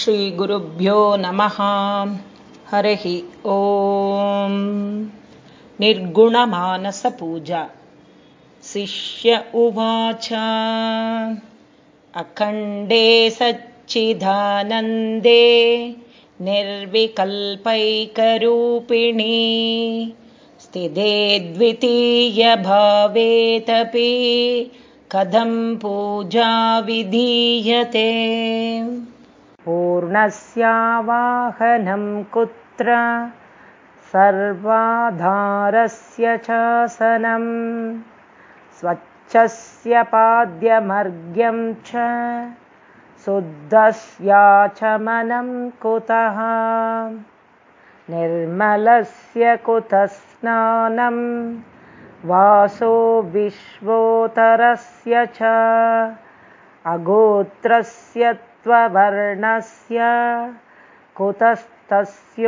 श्रीगुरुभ्यो नमः। हरिः ॐ निर्गुणमानसपूजा। शिष्य उवाच। अखण्डे सच्चिदानन्दे निर्विकल्पैकरूपिणी। स्थिते द्वितीयभावेतपि कथं पूजा विधीयते पूर्णस्यावाहनं कुत्र? सर्वाधारस्य चासनं स्वच्छस्य पाद्यमर्घ्यं च। शुद्धस्याचमनं कुतः? निर्मलस्य कुतः स्नानं वासो विश्वोत्तरस्य च। अगोत्रस्य त्ववर्णस्य कुतस्तस्योपवीतकम्।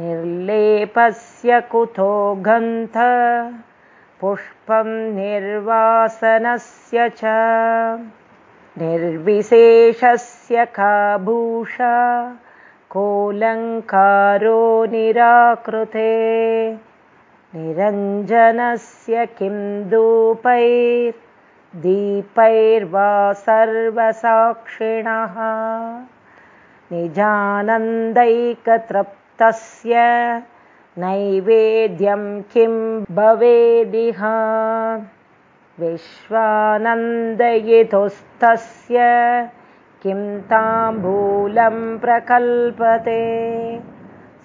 निर्लेपस्य कुतो गन्थ पुष्पं निर्वासनस्य च। निर्विशेषस्य काभूषा कोऽलङ्कारो निराकृते। निरञ्जनस्य किं धूपैर् दीपैर्वा सर्वसाक्षिणः। निजानन्दैकतृप्तस्य नैवेद्यं किं भवेदिह? विश्वानन्दयितुस्तस्य किं ताम्बूलं प्रकल्पते?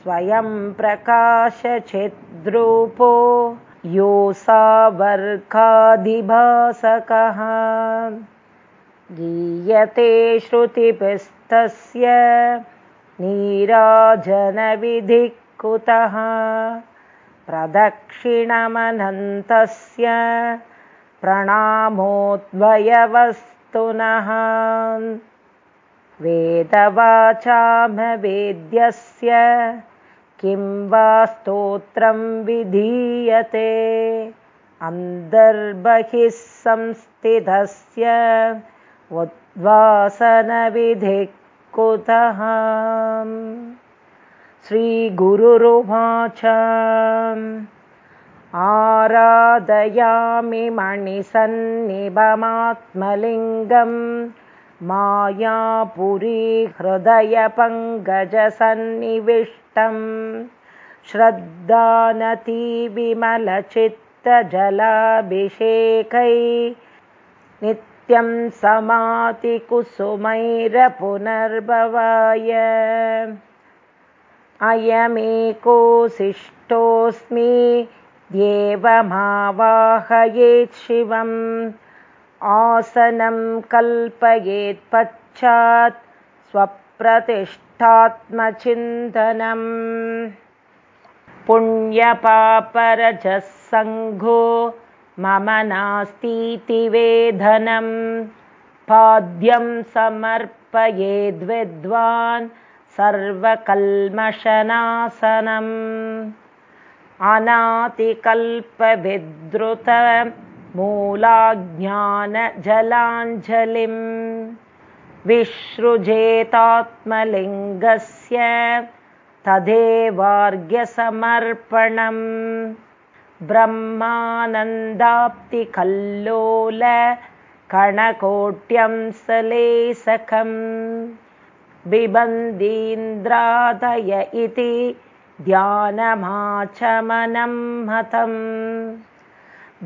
स्वयं प्रकाशचिद्रूपो योऽसावर्कादिभासकः गीयते श्रुतिपिस्तस्य नीराजनविधिः कुतः प्रदक्षिणमनन्तस्य प्रणामोद्वयवस्तुनः। वेदवाचामवेद्यस्य किं वा स्तोत्रं विधीयते? अन्तर्बहिः संस्थितस्य उद्वासनविधिः कुतः श्रीगुरुरुवाच। आराधयामि मणिसन्निभमात्मलिङ्गम् मायापुरीहृदयपङ्कजसन्निविष्टं श्रद्धानतिविमलचित्तजलाभिषेकै नित्यं समातिकुसुमैरपुनर्भवाय अयमेकोशिष्टोऽस्मि देवमावाहयेत् शिवम्। आसनं कल्पयेत्पश्चात् स्वप्रतिष्ठात्मचिन्तनम् पुण्यपापरजःसङ्घो मम नास्तीति वेधनं पाद्यं समर्पयेद्विद्वान् सर्वकल्मषनाशनम् अनातिकल्पविद्रुत मूलाज्ञानजलाञ्जलिं विसृजेतात्मलिङ्गस्य तदेवार्घ्यसमर्पणम् ब्रह्मानन्दाप्तिकल्लोलकणकोट्यं सलेसकं बिबन्दीन्द्रादय इति ध्यानमाचमनं मतम्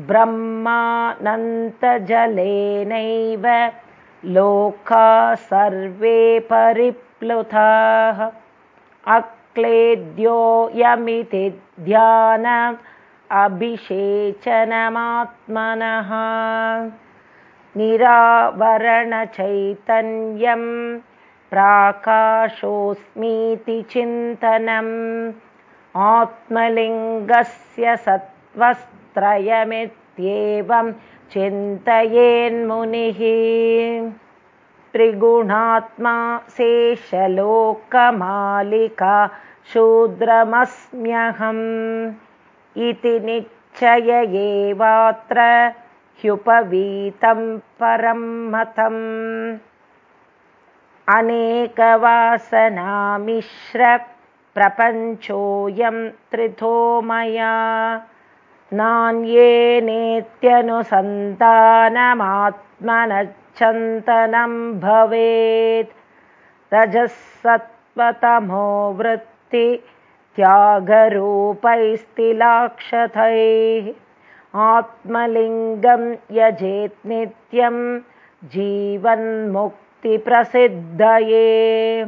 ब्रह्मानन्तजलेनैव लोका सर्वे परिप्लुताः। अक्लेद्योऽयमिति ध्यानम् अभिषेचनमात्मनः। निरावरणचैतन्यं प्राकाशोऽस्मीति चिन्तनम्। आत्मलिङ्गस्य सत्त्वस् त्रयमित्येवं चिन्तयेन्मुनिः त्रिगुणात्मा शेषलोकमालिका शूद्रमस्म्यहम् इति निश्चय एवात्र ह्युपवीतं परं मतम् अनेकवासनामिश्रप्रपञ्चोऽयं त्रिथो मया नान्येनेत्यनुसन्तानमात्मनश्चन्तनं भवेत्। रजःसत्त्वतमो वृत्ति त्यागरूपैस्तिलाक्षतैः आत्मलिङ्गं यजेत् नित्यं जीवन्मुक्तिप्रसिद्धये।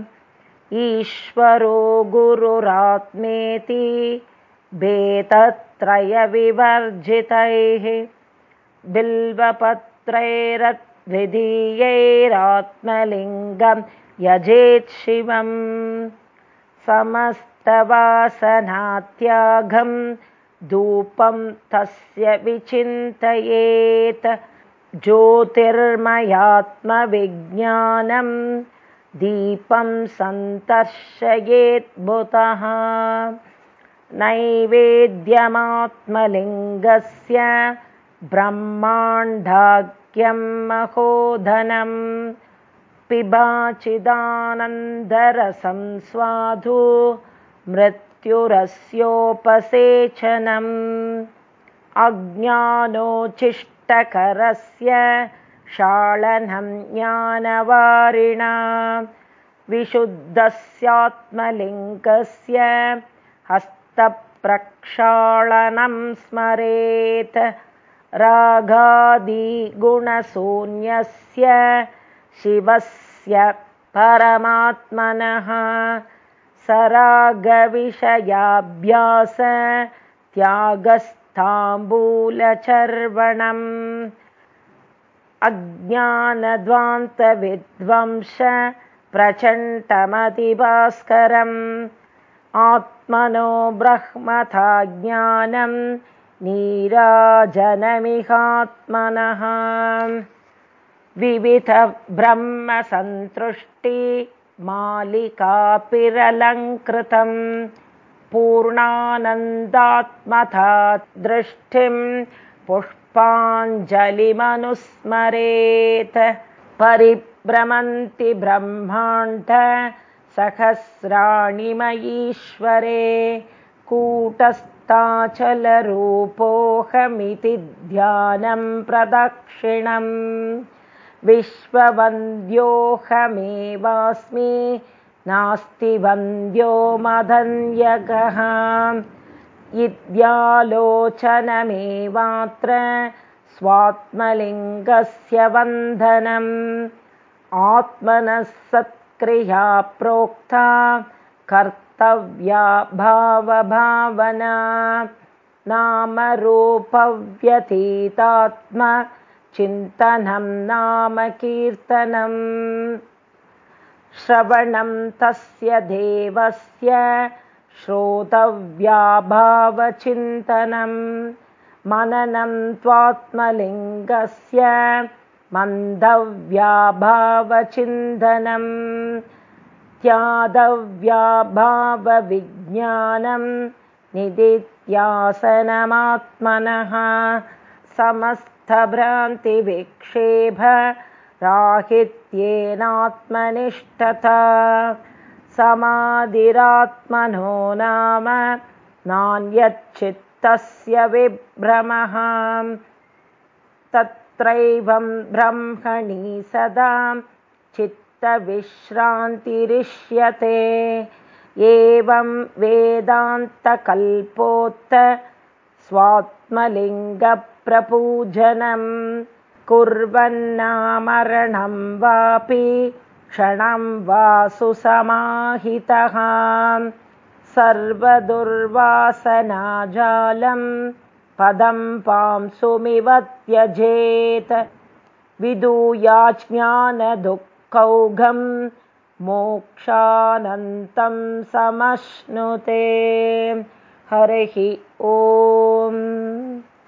ईश्वरो गुरुरात्मेति वेतत्रयविवर्जितैः बिल्वपत्रैरद्विधीयैरात्मलिङ्गं यजेत् शिवम् समस्तवासनात्यागं धूपं तस्य विचिन्तयेत् ज्योतिर्मयात्मविज्ञानं दीपं सन्तर्शयेद्भुतः नैवेद्यमात्मलिङ्गस्य ब्रह्माण्डाख्यं महोदनं पिबाचिदानन्दरसं स्वाधु मृत्युरस्योपसेचनम् अज्ञानोच्छिष्टकरस्य शाळनं ज्ञानवारिणा विशुद्धस्यात्मलिङ्गस्य हस्तप्रक्षालनं स्मरेत्। रागादिगुणशून्यस्य शिवस्य परमात्मनः। सरागविषयाभ्यास त्यागस्ताम्बूलचर्वणम्। अज्ञानध्वान्तविद्वंश प्रचण्डमतिभास्करम् आत्मनो ब्रह्मथा ज्ञानं नीराजनमिहात्मनः। विविधब्रह्मसन्तृष्टिमालिकापिरलङ्कृतं पूर्णानन्दात्मथा दृष्टिं पुष्पाञ्जलिमनुस्मरेत्। परिभ्रमन्ति ब्रह्माण्ड सहस्राणि मयीश्वरे कूटस्थाचलरूपोऽहमिति ध्यानं प्रदक्षिणम्। विश्ववन्द्योऽहमेवास्मि नास्ति वन्द्यो मदन्यगः। इत्यालोचनमेवात्र स्वात्मलिङ्गस्य वन्दनम्। आत्मनः सत्क्रिया प्रोक्ता कर्तव्या भावभावना नामरूपव्यतीतात्मचिन्तनं नाम कीर्तनम्। श्रवणं तस्य देवस्य श्रोतव्याभावचिन्तनं मननं त्वात्मलिङ्गस्य मन्दव्याभावचिन्तनं त्यादव्याभावविज्ञानं निदित्यासनमात्मनः समस्तभ्रान्तिविक्षेभ राहित्येनात्मनिष्ठता समाधिरात्मनो नाम नान्यच्चित्तस्य विभ्रमः तत्रैवं ब्रह्मणि सदा चित्तविश्रान्तिरिष्यते। एवं वेदान्तकल्पोत्त स्वात्मलिङ्गप्रपूजनं कुर्वन्नामरणं वापि क्षणं वा सुसमाहितः सर्वदुर्वासनाजालं पदं पांसुमिव त्यजेत् विदूयाज्ञानदुःखौघं मोक्षानन्तं समश्नुते। हरिः ओम्